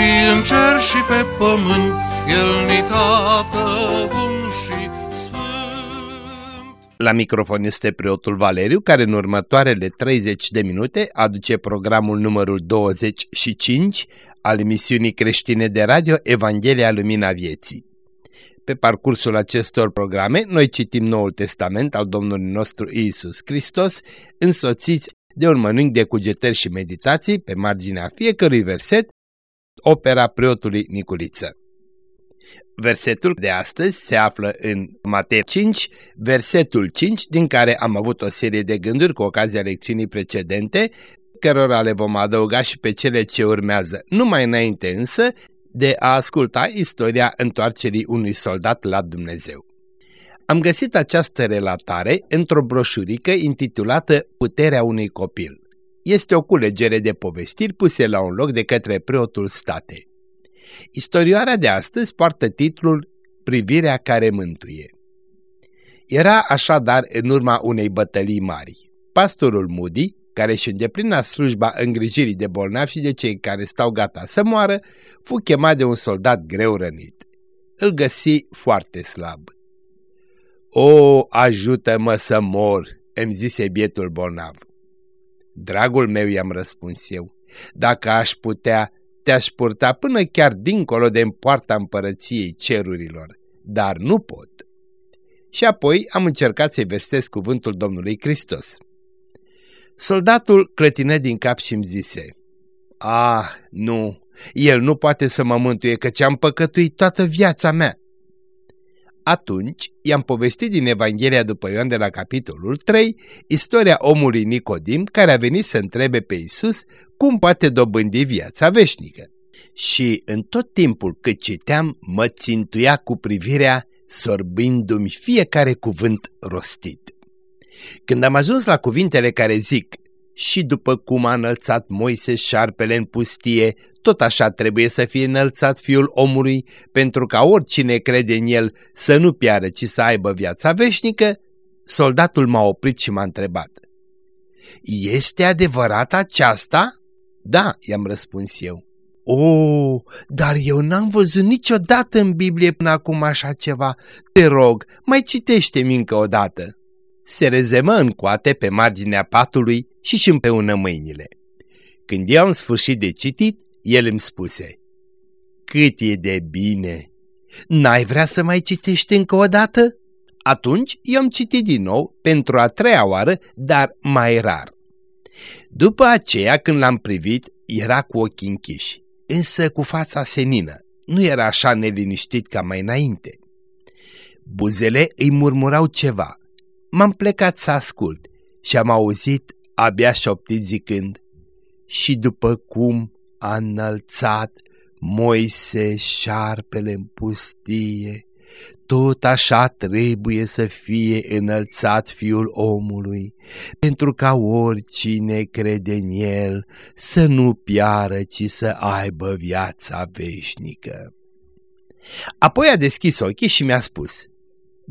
și în cer și pe pământ, El ni tată bun și sfânt. La microfon este preotul Valeriu, care în următoarele 30 de minute aduce programul numărul 25 al emisiunii creștine de radio Evanghelia Lumina Vieții. Pe parcursul acestor programe, noi citim Noul Testament al Domnului nostru Iisus Hristos, însoțiți de un mănânc de cugetări și meditații pe marginea fiecărui verset, opera preotului Niculiță. Versetul de astăzi se află în Matei 5, versetul 5, din care am avut o serie de gânduri cu ocazia lecțiunii precedente, cărora le vom adăuga și pe cele ce urmează. Numai înainte însă de a asculta istoria întoarcerii unui soldat la Dumnezeu. Am găsit această relatare într-o broșurică intitulată Puterea unui copil. Este o culegere de povestiri puse la un loc de către preotul state. Istorioarea de astăzi poartă titlul Privirea care mântuie. Era așadar în urma unei bătălii mari. Pastorul Moody, care își îndeplina slujba îngrijirii de bolnavi și de cei care stau gata să moară, fu chemat de un soldat greu rănit. Îl găsi foarte slab. O, ajută-mă să mor!" îmi zise bietul bolnav. Dragul meu, i-am răspuns eu, dacă aș putea, te-aș purta până chiar dincolo de poarta împărăției cerurilor, dar nu pot. Și apoi am încercat să-i vestesc cuvântul Domnului Hristos. Soldatul clătină din cap și îmi zise, Ah, nu, el nu poate să mă mântuie, căci am păcătuit toată viața mea. Atunci i-am povestit din Evanghelia după Ioan de la capitolul 3 istoria omului Nicodim care a venit să întrebe pe Isus cum poate dobândi viața veșnică. Și în tot timpul cât citeam, mă țintuia cu privirea sorbindu-mi fiecare cuvânt rostit. Când am ajuns la cuvintele care zic, și după cum a înălțat Moise șarpele în pustie, tot așa trebuie să fie înălțat fiul omului, pentru ca oricine crede în el să nu piară, ci să aibă viața veșnică, soldatul m-a oprit și m-a întrebat. Este adevărat aceasta? Da, i-am răspuns eu. O, dar eu n-am văzut niciodată în Biblie până acum așa ceva. Te rog, mai citește-mi încă o dată se rezemă în coate pe marginea patului și își împreună mâinile. Când eu am sfârșit de citit, el îmi spuse, Cât e de bine! N-ai vrea să mai citești încă o dată? Atunci eu am citit din nou, pentru a treia oară, dar mai rar. După aceea, când l-am privit, era cu ochii închiși, însă cu fața senină. Nu era așa neliniștit ca mai înainte. Buzele îi murmurau ceva, m-am plecat să ascult și am auzit abia șoptit zicând, și după cum a înălțat Moise șarpele în pustie, tot așa trebuie să fie înălțat fiul omului, pentru ca oricine crede în el să nu piară, ci să aibă viața veșnică. Apoi a deschis ochii și mi-a spus,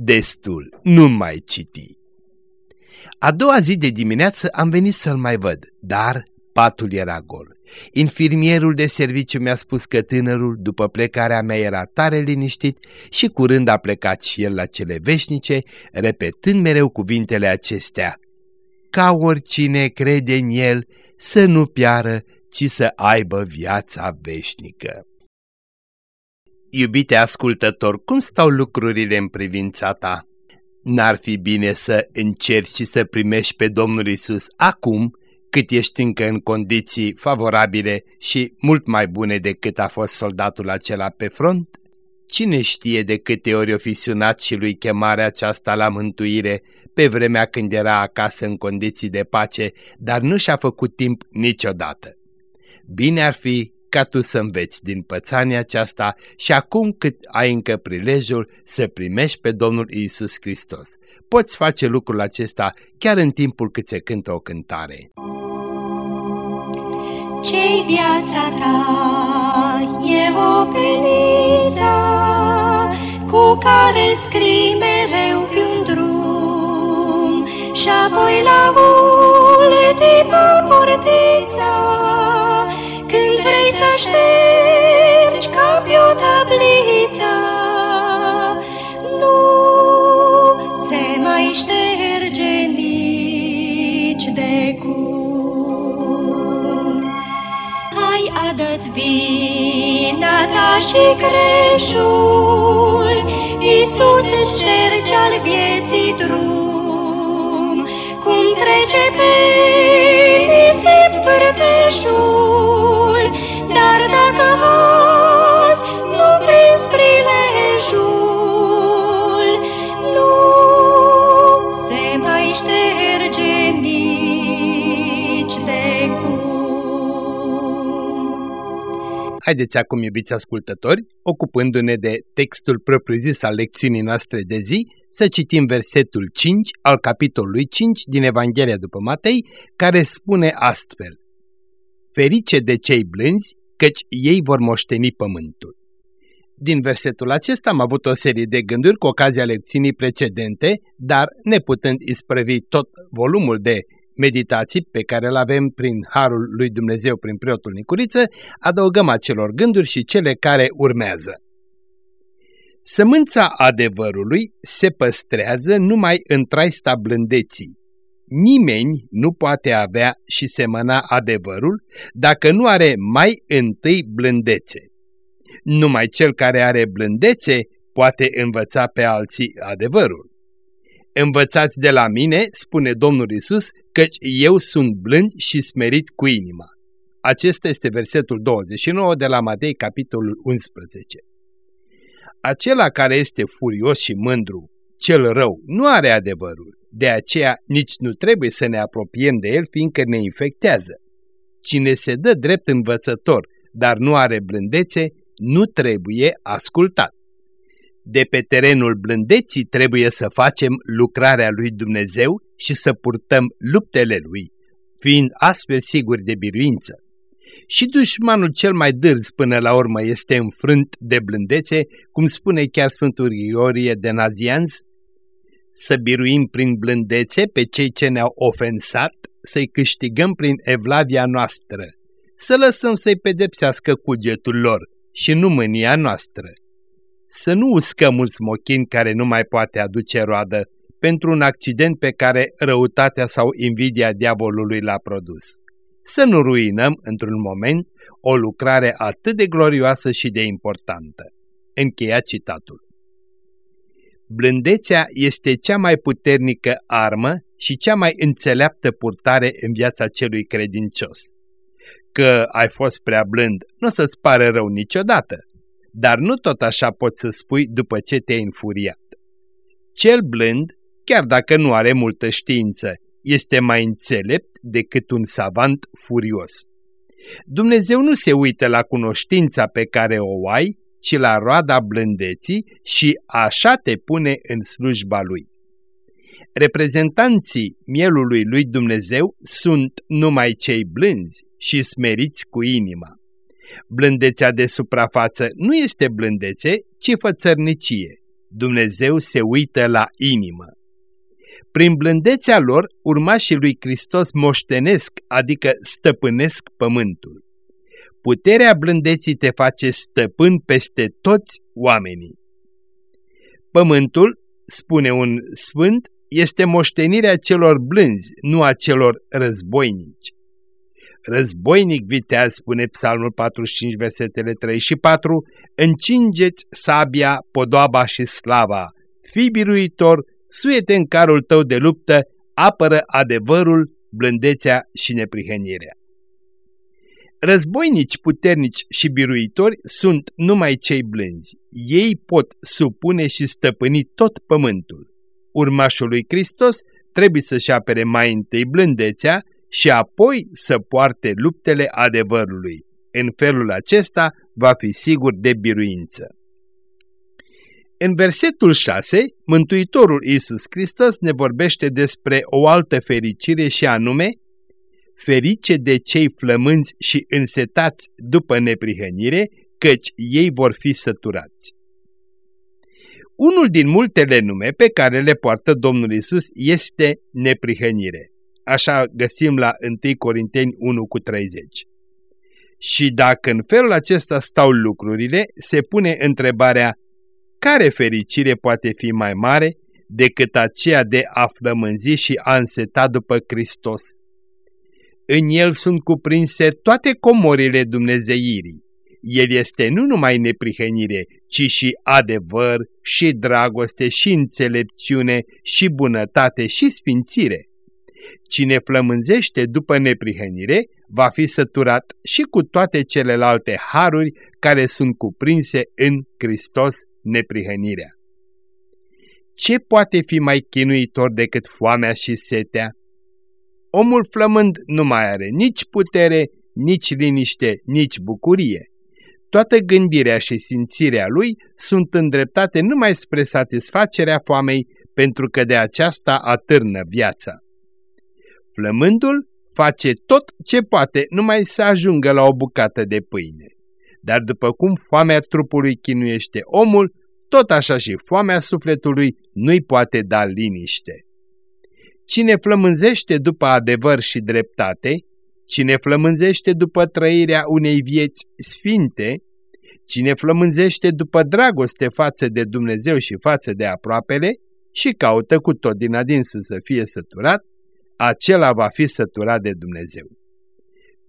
Destul, nu mai citi. A doua zi de dimineață am venit să-l mai văd, dar patul era gol. Infirmierul de serviciu mi-a spus că tânărul, după plecarea mea, era tare liniștit și curând a plecat și el la cele veșnice, repetând mereu cuvintele acestea. Ca oricine crede în el, să nu piară, ci să aibă viața veșnică. Iubite ascultător, cum stau lucrurile în privința ta? N-ar fi bine să încerci și să primești pe Domnul Isus acum, cât ești încă în condiții favorabile și mult mai bune decât a fost soldatul acela pe front? Cine știe de câte ori o fi sunat și lui chemarea aceasta la mântuire pe vremea când era acasă în condiții de pace, dar nu și-a făcut timp niciodată. Bine ar fi ca tu să înveți din pățania aceasta și acum cât ai încă prilejul să primești pe Domnul Isus Hristos. Poți face lucrul acesta chiar în timpul cât se cântă o cântare. Ce-i viața ta e o peniță cu care scrii mereu pe un drum și apoi la ultima ștergi ca pe o tabliță. Nu se mai șterge nici de cum. Hai adă-ți vina ta și creșul, Iisus îți șterge al vieții drum, cum trece pe nisip vârteșul, Haideți acum, iubiți ascultători, ocupându-ne de textul propriu-zis al lecțiunii noastre de zi, să citim versetul 5 al capitolului 5 din Evanghelia după Matei, care spune astfel Ferice de cei blânzi, căci ei vor moșteni pământul. Din versetul acesta am avut o serie de gânduri cu ocazia lecțiunii precedente, dar neputând isprăvi tot volumul de meditații pe care îl avem prin Harul lui Dumnezeu prin preotul Nicuriță, adăugăm acelor gânduri și cele care urmează. Sămânța adevărului se păstrează numai în traista blândeții. Nimeni nu poate avea și semăna adevărul dacă nu are mai întâi blândețe. Numai cel care are blândețe poate învăța pe alții adevărul. Învățați de la mine, spune Domnul Isus, căci eu sunt blând și smerit cu inima. Acesta este versetul 29 de la Matei, capitolul 11. Acela care este furios și mândru, cel rău, nu are adevărul, de aceea nici nu trebuie să ne apropiem de el, fiindcă ne infectează. Cine se dă drept învățător, dar nu are blândețe, nu trebuie ascultat. De pe terenul blândeții trebuie să facem lucrarea lui Dumnezeu și să purtăm luptele lui, fiind astfel siguri de biruință. Și dușmanul cel mai dârz până la urmă este înfrânt de blândețe, cum spune chiar Sfântul Iorie de Nazianz, să biruim prin blândețe pe cei ce ne-au ofensat, să-i câștigăm prin evlavia noastră, să lăsăm să-i pedepsească cugetul lor și nu mânia noastră. Să nu uscăm un smochin care nu mai poate aduce roadă pentru un accident pe care răutatea sau invidia diavolului l-a produs. Să nu ruinăm, într-un moment, o lucrare atât de glorioasă și de importantă. Încheia citatul. Blândețea este cea mai puternică armă și cea mai înțeleaptă purtare în viața celui credincios. Că ai fost prea blând nu o să-ți pare rău niciodată, dar nu tot așa poți să spui după ce te-ai înfuriat. Cel blând, chiar dacă nu are multă știință, este mai înțelept decât un savant furios. Dumnezeu nu se uită la cunoștința pe care o ai, ci la roada blândeții și așa te pune în slujba Lui. Reprezentanții mielului lui Dumnezeu sunt numai cei blânzi și smeriți cu inima. Blândețea de suprafață nu este blândețe, ci fățărnicie. Dumnezeu se uită la inimă. Prin blândețea lor, urmașii lui Hristos moștenesc, adică stăpânesc pământul. Puterea blândeții te face stăpân peste toți oamenii. Pământul, spune un sfânt, este moștenirea celor blânzi, nu a celor războinici. Războinic viteaz, spune Psalmul 45, versetele 3 și 4, încingeți sabia, podoaba și slava, fii biruitor, suiete în carul tău de luptă, apără adevărul, blândețea și neprihănirea. Războinici puternici și biruitori sunt numai cei blânzi. Ei pot supune și stăpâni tot pământul. Urmașul lui Hristos trebuie să-și apere mai întâi blândețea și apoi să poarte luptele adevărului, În felul acesta va fi sigur de biruință. În versetul 6, Mântuitorul Iisus Hristos ne vorbește despre o altă fericire și anume ferice de cei flămânzi și însetați după neprihănire, căci ei vor fi săturați. Unul din multele nume pe care le poartă Domnul Isus este neprihănire. Așa găsim la 1 Corinteni 1 cu 30. Și dacă în felul acesta stau lucrurile, se pune întrebarea care fericire poate fi mai mare decât aceea de a flămânzi și a înseta după Hristos? În el sunt cuprinse toate comorile dumnezeirii. El este nu numai neprihănire, ci și adevăr, și dragoste, și înțelepciune, și bunătate, și sfințire. Cine flămânzește după neprihănire va fi săturat și cu toate celelalte haruri care sunt cuprinse în Hristos neprihănirea. Ce poate fi mai chinuitor decât foamea și setea? Omul flămând nu mai are nici putere, nici liniște, nici bucurie. Toată gândirea și simțirea lui sunt îndreptate numai spre satisfacerea foamei, pentru că de aceasta atârnă viața. Flămândul face tot ce poate numai să ajungă la o bucată de pâine. Dar după cum foamea trupului chinuiește omul, tot așa și foamea sufletului nu-i poate da liniște. Cine flămânzește după adevăr și dreptate, cine flămânzește după trăirea unei vieți sfinte, cine flămânzește după dragoste față de Dumnezeu și față de aproapele și caută cu tot din adinsul să fie săturat, acela va fi săturat de Dumnezeu.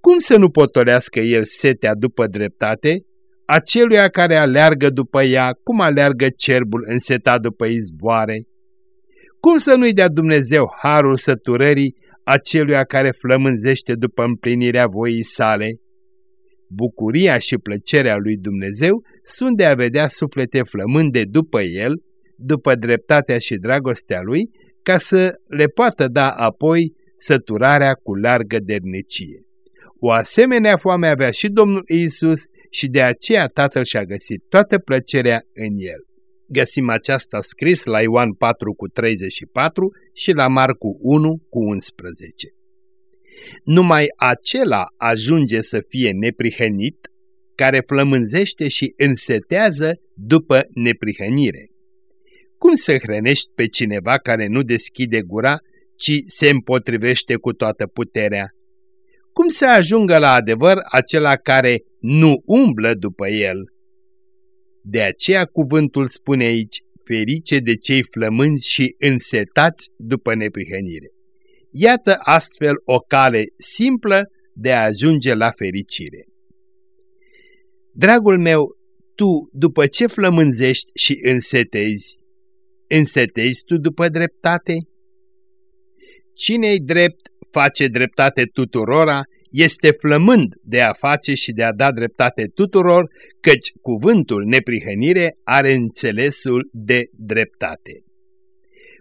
Cum să nu potolească el setea după dreptate, aceluia care aleargă după ea, cum aleargă cerbul însetat după izvoare? Cum să nu-i dea Dumnezeu harul săturării aceluia care flămânzește după împlinirea voii sale? Bucuria și plăcerea lui Dumnezeu sunt de a vedea suflete flămânde după El, după dreptatea și dragostea Lui, ca să le poată da apoi săturarea cu largă dernicie. O asemenea foame avea și Domnul Isus și de aceea Tatăl și-a găsit toată plăcerea în El. Găsim aceasta scris la Ioan 4 cu 34 și la Marcu 1 cu 11. Numai acela ajunge să fie neprihănit, care flămânzește și însetează după neprihănire. Cum să hrănești pe cineva care nu deschide gura, ci se împotrivește cu toată puterea? Cum să ajungă la adevăr acela care nu umblă după el? De aceea cuvântul spune aici, ferice de cei flămânzi și însetați după neprihănire. Iată astfel o cale simplă de a ajunge la fericire. Dragul meu, tu, după ce flămânzești și însetezi, însetezi tu după dreptate? Cine-i drept face dreptate tuturora, este flămând de a face și de a da dreptate tuturor, căci cuvântul neprihănire are înțelesul de dreptate.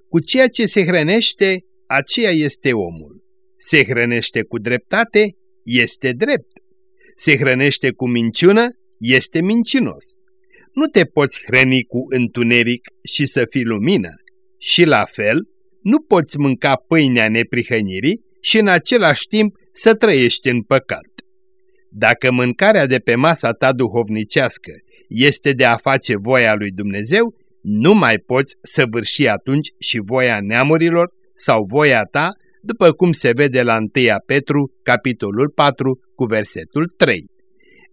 Cu ceea ce se hrănește, aceea este omul. Se hrănește cu dreptate, este drept. Se hrănește cu minciună, este mincinos. Nu te poți hrăni cu întuneric și să fii lumină. Și la fel, nu poți mânca pâinea neprihănirii și în același timp să trăiești în păcat. Dacă mâncarea de pe masa ta duhovnicească este de a face voia lui Dumnezeu, nu mai poți săvârși atunci și voia neamurilor sau voia ta, după cum se vede la 1 Petru, capitolul 4, cu versetul 3.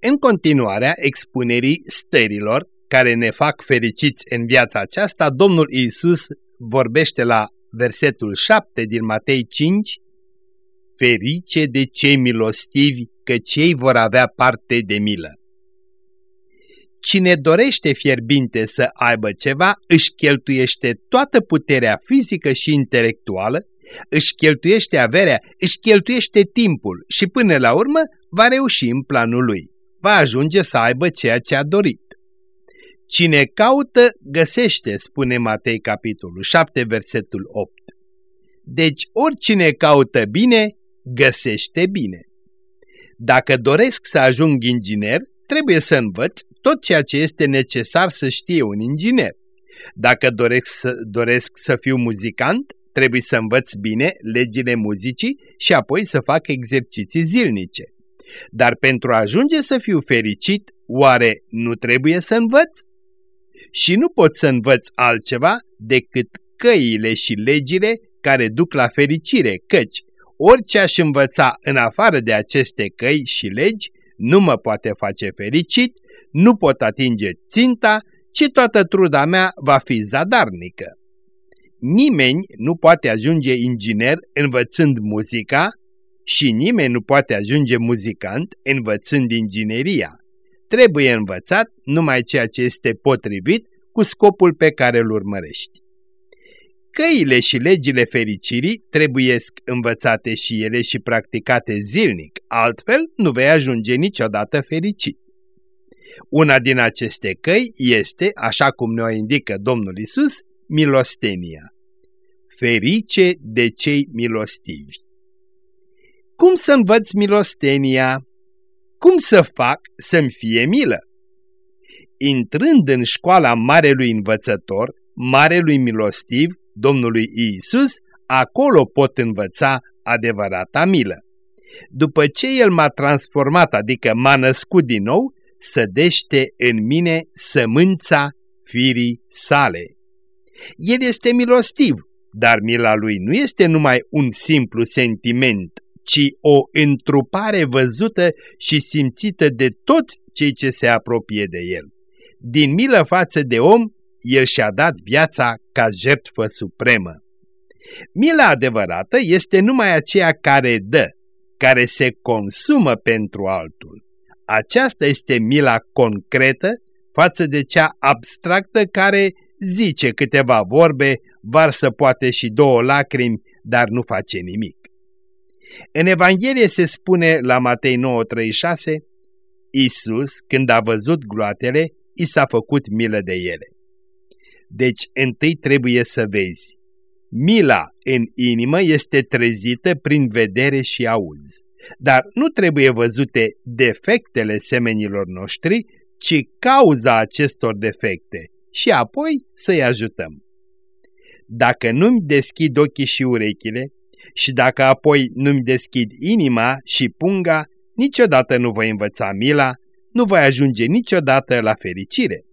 În continuarea expunerii stărilor care ne fac fericiți în viața aceasta, Domnul Iisus vorbește la versetul 7 din Matei 5, Ferice de cei milostivi, că cei vor avea parte de milă. Cine dorește fierbinte să aibă ceva, își cheltuiește toată puterea fizică și intelectuală, își cheltuiește averea, își cheltuiește timpul și până la urmă va reuși în planul lui. Va ajunge să aibă ceea ce a dorit. Cine caută, găsește, spune Matei capitolul 7, versetul 8. Deci oricine caută bine, găsește bine. Dacă doresc să ajung inginer, trebuie să învăț tot ceea ce este necesar să știe un inginer. Dacă doresc să, doresc să fiu muzicant, trebuie să învăț bine legile muzicii și apoi să fac exerciții zilnice. Dar pentru a ajunge să fiu fericit, oare nu trebuie să învăț? Și nu pot să învăț altceva decât căile și legile care duc la fericire, căci orice aș învăța în afară de aceste căi și legi nu mă poate face fericit, nu pot atinge ținta, ci toată truda mea va fi zadarnică. Nimeni nu poate ajunge inginer învățând muzica și nimeni nu poate ajunge muzicant învățând ingineria. Trebuie învățat numai ceea ce este potrivit cu scopul pe care îl urmărești. Căile și legile fericirii trebuiesc învățate și ele și practicate zilnic, altfel nu vei ajunge niciodată fericit. Una din aceste căi este, așa cum ne-o indică Domnul Isus, milostenia. Ferice de cei milostivi. Cum să învăț milostenia? Cum să fac să-mi fie milă? Intrând în școala Marelui Învățător, Marelui Milostiv, Domnului Iisus, acolo pot învăța adevărata milă. După ce El m-a transformat, adică m-a născut din nou, sădește în mine sămânța firii sale. El este milostiv, dar mila lui nu este numai un simplu sentiment, ci o întrupare văzută și simțită de toți cei ce se apropie de el. Din milă față de om, el și-a dat viața ca jertfă supremă. Mila adevărată este numai aceea care dă, care se consumă pentru altul. Aceasta este mila concretă față de cea abstractă care zice câteva vorbe, varsă poate și două lacrimi, dar nu face nimic. În Evanghelie se spune la Matei 9.36, Iisus, când a văzut gloatele, i s-a făcut milă de ele. Deci întâi trebuie să vezi. Mila în inimă este trezită prin vedere și auz. Dar nu trebuie văzute defectele semenilor noștri, ci cauza acestor defecte și apoi să-i ajutăm. Dacă nu-mi deschid ochii și urechile și dacă apoi nu-mi deschid inima și punga, niciodată nu voi învăța mila, nu voi ajunge niciodată la fericire.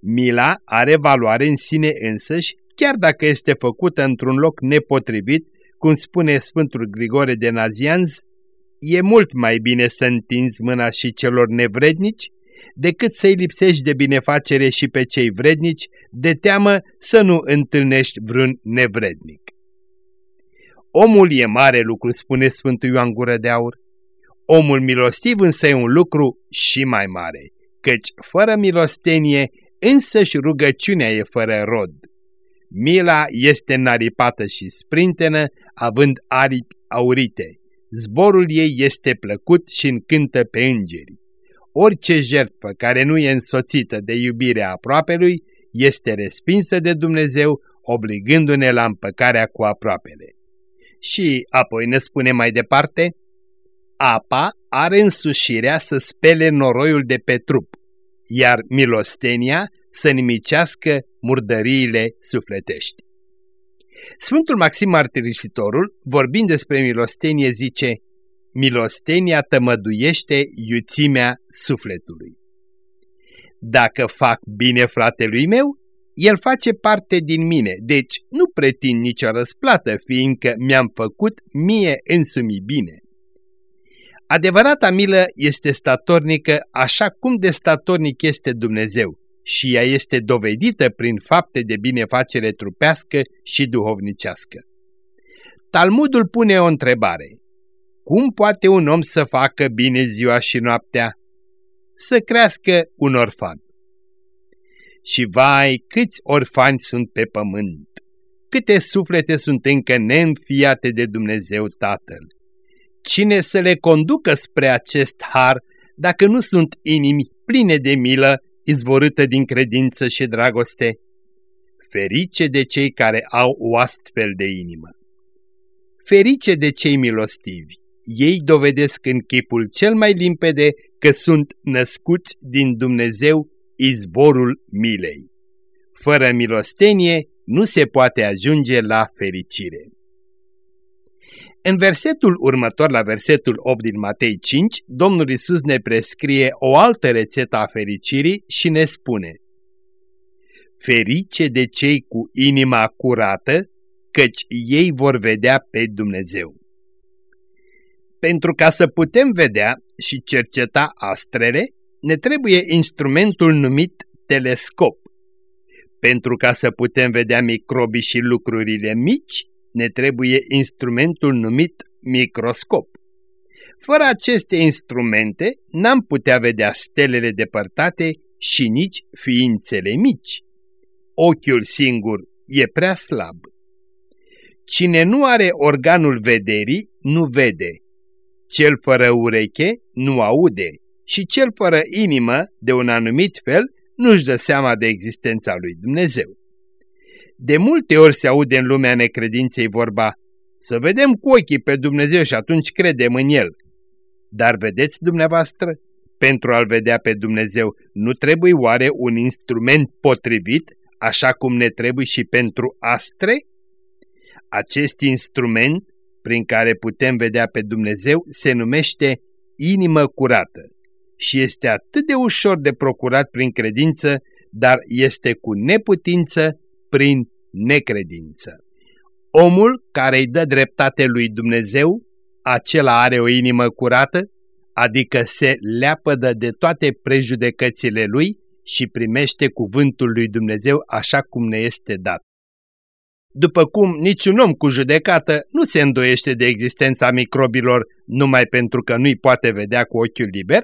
Mila are valoare în sine însăși, chiar dacă este făcută într-un loc nepotrivit, cum spune Sfântul Grigore de Nazianz, e mult mai bine să întinzi mâna și celor nevrednici decât să-i lipsești de binefacere și pe cei vrednici, de teamă să nu întâlnești vreun nevrednic. Omul e mare lucru, spune Sfântul Ioan Gură de Aur. Omul milostiv însă e un lucru și mai mare, căci fără milostenie însăși rugăciunea e fără rod. Mila este naripată și sprintenă, având aripi aurite. Zborul ei este plăcut și încântă pe îngeri. Orice jertfă care nu e însoțită de iubirea aproapelui este respinsă de Dumnezeu, obligându-ne la împăcarea cu aproapele. Și apoi ne spune mai departe, apa are însușirea să spele noroiul de pe trup, iar milostenia să nimicească murdăriile sufletești. Sfântul Maxim Martirisitorul, vorbind despre milostenie, zice Milostenia tămăduiește iuțimea sufletului. Dacă fac bine fratelui meu, el face parte din mine, deci nu pretind nicio răsplată, fiindcă mi-am făcut mie însumi bine. Adevărata milă este statornică așa cum de statornic este Dumnezeu și ea este dovedită prin fapte de binefacere trupească și duhovnicească. Talmudul pune o întrebare. Cum poate un om să facă bine ziua și noaptea? Să crească un orfan. Și vai, câți orfani sunt pe pământ! Câte suflete sunt încă neînfiate de Dumnezeu Tatăl! Cine să le conducă spre acest har dacă nu sunt inimi pline de milă, izvorâtă din credință și dragoste? Ferice de cei care au o astfel de inimă! Ferice de cei milostivi! ei dovedesc în chipul cel mai limpede că sunt născuți din Dumnezeu izvorul milei. Fără milostenie nu se poate ajunge la fericire. În versetul următor, la versetul 8 din Matei 5, Domnul Isus ne prescrie o altă rețetă a fericirii și ne spune Ferice de cei cu inima curată, căci ei vor vedea pe Dumnezeu. Pentru ca să putem vedea și cerceta astrele, ne trebuie instrumentul numit telescop. Pentru ca să putem vedea microbii și lucrurile mici, ne trebuie instrumentul numit microscop. Fără aceste instrumente, n-am putea vedea stelele depărtate și nici ființele mici. Ochiul singur e prea slab. Cine nu are organul vederii, nu vede. Cel fără ureche nu aude și cel fără inimă, de un anumit fel, nu-și dă seama de existența lui Dumnezeu. De multe ori se aude în lumea necredinței vorba, să vedem cu ochii pe Dumnezeu și atunci credem în El. Dar vedeți dumneavoastră, pentru a-L vedea pe Dumnezeu, nu trebuie oare un instrument potrivit, așa cum ne trebuie și pentru astre? Acest instrument prin care putem vedea pe Dumnezeu se numește inimă curată și este atât de ușor de procurat prin credință, dar este cu neputință prin necredință. Omul care îi dă dreptate lui Dumnezeu, acela are o inimă curată, adică se leapădă de toate prejudecățile lui și primește cuvântul lui Dumnezeu așa cum ne este dat. După cum niciun om cu judecată nu se îndoiește de existența microbilor numai pentru că nu-i poate vedea cu ochiul liber,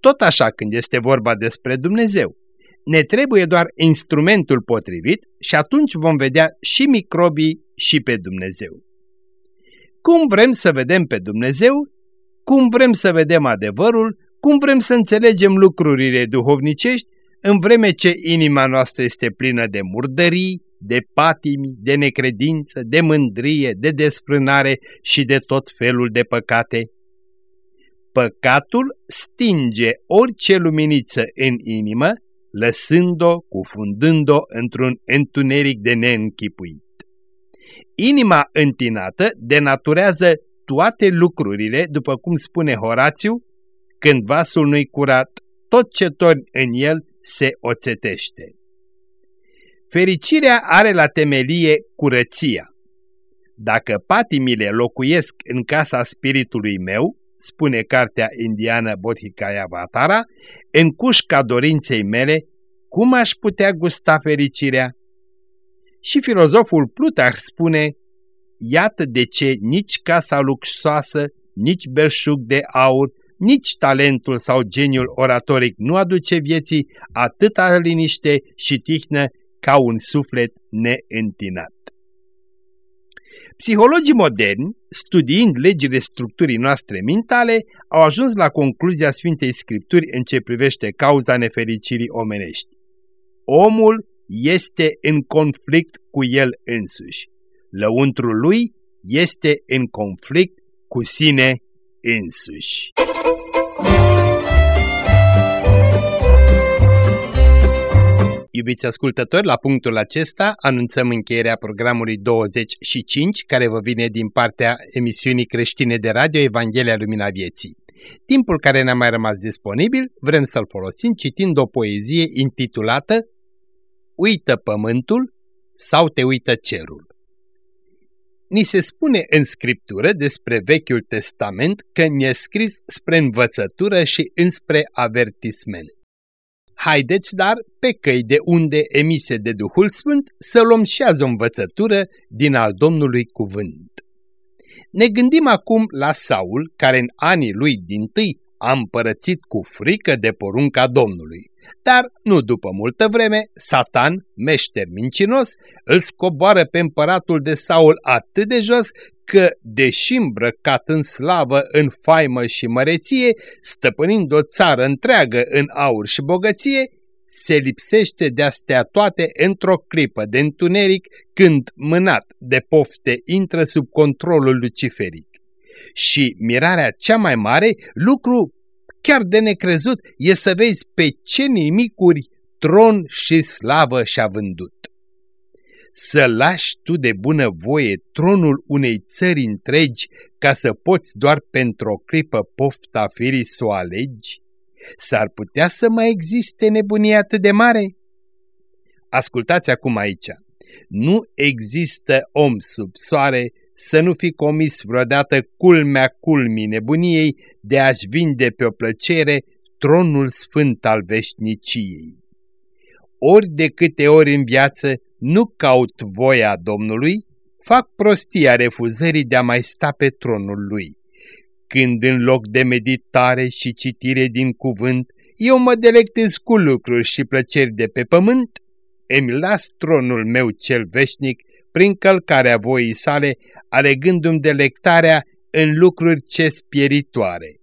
tot așa când este vorba despre Dumnezeu. Ne trebuie doar instrumentul potrivit și atunci vom vedea și microbii și pe Dumnezeu. Cum vrem să vedem pe Dumnezeu? Cum vrem să vedem adevărul? Cum vrem să înțelegem lucrurile duhovnicești în vreme ce inima noastră este plină de murdării, de patimi, de necredință, de mândrie, de desfrânare și de tot felul de păcate? Păcatul stinge orice luminiță în inimă lăsând-o, cufundând-o într-un întuneric de neînchipuit. Inima întinată denaturează toate lucrurile, după cum spune Horațiu, când vasul nu-i curat, tot ce torni în el se oțetește. Fericirea are la temelie curăția. Dacă patimile locuiesc în casa spiritului meu, spune cartea indiană Bodhikaya Vatara, în cușca dorinței mele, cum aș putea gusta fericirea? Și filozoful Plutar spune, iată de ce nici casa luxoasă, nici belșug de aur, nici talentul sau geniul oratoric nu aduce vieții atâta liniște și tihnă ca un suflet neîntinat. Psihologii moderni, studiind legile structurii noastre mentale, au ajuns la concluzia Sfintei Scripturi în ce privește cauza nefericirii omenești. Omul este în conflict cu el însuși. Lăuntrul lui este în conflict cu sine însuși. Iubiți ascultători, la punctul acesta anunțăm încheierea programului 25 care vă vine din partea emisiunii creștine de radio Evanghelia Lumina Vieții. Timpul care ne-a mai rămas disponibil vrem să-l folosim citind o poezie intitulată Uită pământul sau te uită cerul. Ni se spune în Scriptură despre Vechiul Testament că ne-e scris spre învățătură și înspre avertisment. Haideți, dar, pe căi de unde emise de Duhul Sfânt, să luăm și azi o învățătură din al Domnului Cuvânt. Ne gândim acum la Saul, care în anii lui din tâi a împărățit cu frică de porunca Domnului. Dar nu după multă vreme, Satan, meșter mincinos, îl scoboară pe împăratul de Saul atât de jos că, deși îmbrăcat în slavă, în faimă și măreție, stăpânind o țară întreagă în aur și bogăție, se lipsește de astea toate într-o clipă de întuneric când, mânat de pofte, intră sub controlul luciferic. Și mirarea cea mai mare, lucru chiar de necrezut, e să vezi pe ce nimicuri tron și slavă și-a vândut. Să lași tu de bună voie tronul unei țări întregi ca să poți doar pentru o clipă pofta firii să o alegi? S-ar putea să mai existe nebunie atât de mare? Ascultați acum aici. Nu există om sub soare să nu fi comis vreodată culmea culmii nebuniei de a-și vinde pe o plăcere tronul sfânt al veșniciei. Ori de câte ori în viață nu caut voia Domnului, fac prostia refuzării de a mai sta pe tronul lui. Când în loc de meditare și citire din cuvânt, eu mă delectez cu lucruri și plăceri de pe pământ, îmi las tronul meu cel veșnic prin călcarea voii sale, alegându-mi delectarea în lucruri ce spiritoare.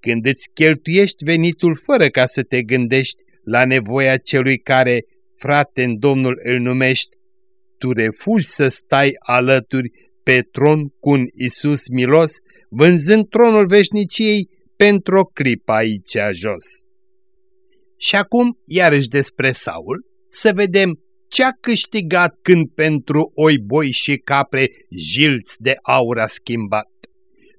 Când îți cheltuiești venitul fără ca să te gândești la nevoia celui care, frate în Domnul îl numești, tu refuzi să stai alături pe tron cu un Isus milos, vânzând tronul veșniciei pentru o clipă aici jos. Și acum, iarăși despre Saul, să vedem ce-a câștigat când pentru oi, boi și capre jilți de aur a schimbat.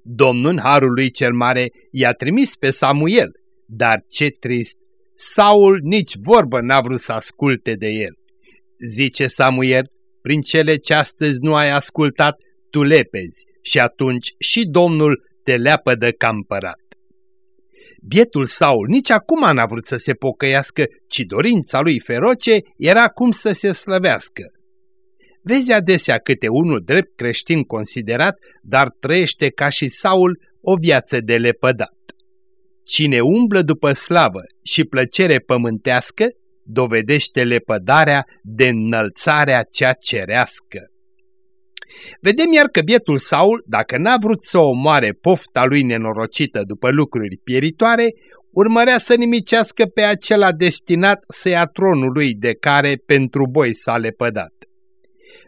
Domnul în harul lui cel mare i-a trimis pe Samuel, dar ce trist, Saul nici vorbă n-a vrut să asculte de el. Zice Samuel, prin cele ce astăzi nu ai ascultat, tu lepezi și atunci și Domnul te leapă de campărat. Bietul Saul nici acum n-a vrut să se pocăiască, ci dorința lui feroce era cum să se slăvească. Vezi adesea câte unul drept creștin considerat, dar trăiește ca și Saul o viață de lepădat. Cine umblă după slavă și plăcere pământească, dovedește lepădarea de înălțarea cea cerească. Vedem iar că bietul Saul, dacă n-a vrut să omoare pofta lui nenorocită după lucruri pieritoare, urmărea să nimicească pe acela destinat să ia tronul lui de care pentru boi s-a lepădat.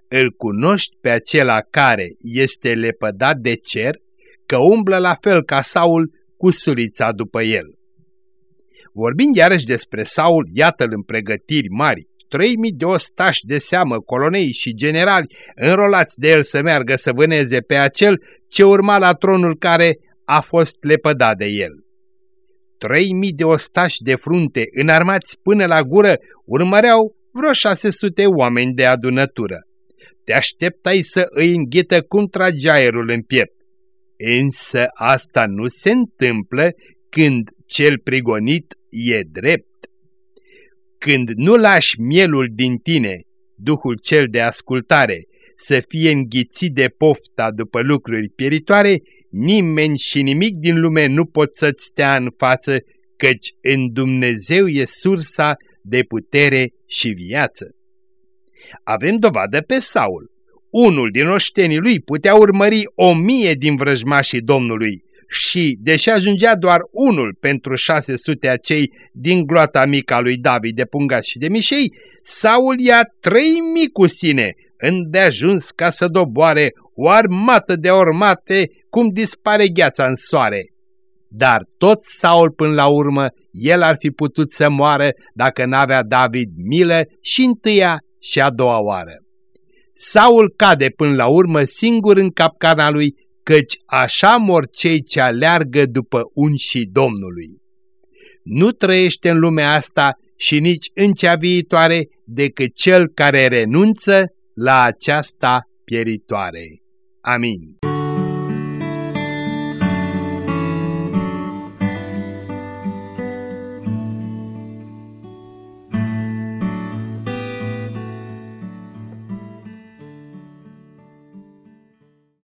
Îl cunoști pe acela care este lepădat de cer, că umblă la fel ca Saul cu sulița după el. Vorbind iarăși despre Saul, iată-l în pregătiri mari, 3000 de ostași de seamă, colonei și generali, înrolați de el să meargă să vâneze pe acel ce urma la tronul care a fost lepădat de el. 3000 de ostași de frunte, înarmați până la gură, urmăreau vreo 600 oameni de adunătură. Te așteptai să îi înghită cum trage aerul în piept. Însă asta nu se întâmplă când cel prigonit e drept. Când nu lași mielul din tine, Duhul cel de ascultare, să fie înghițit de pofta după lucruri pieritoare, nimeni și nimic din lume nu pot să-ți stea în față, căci în Dumnezeu e sursa de putere și viață. Avem dovadă pe Saul. Unul din oștenii lui putea urmări o mie din vrăjmașii Domnului, și, deși ajungea doar unul pentru 600 acei din groata mică a lui David de Punga și de Mișei, Saul ia trei mii cu sine, îndeajuns ca să doboare o armată de ormate cum dispare gheața în soare. Dar tot Saul până la urmă, el ar fi putut să moară dacă n-avea David milă și întâia și a doua oară. Saul cade până la urmă singur în capcana lui căci așa mor cei ce aleargă după unșii Domnului. Nu trăiește în lumea asta și nici în cea viitoare decât cel care renunță la aceasta pieritoare. Amin.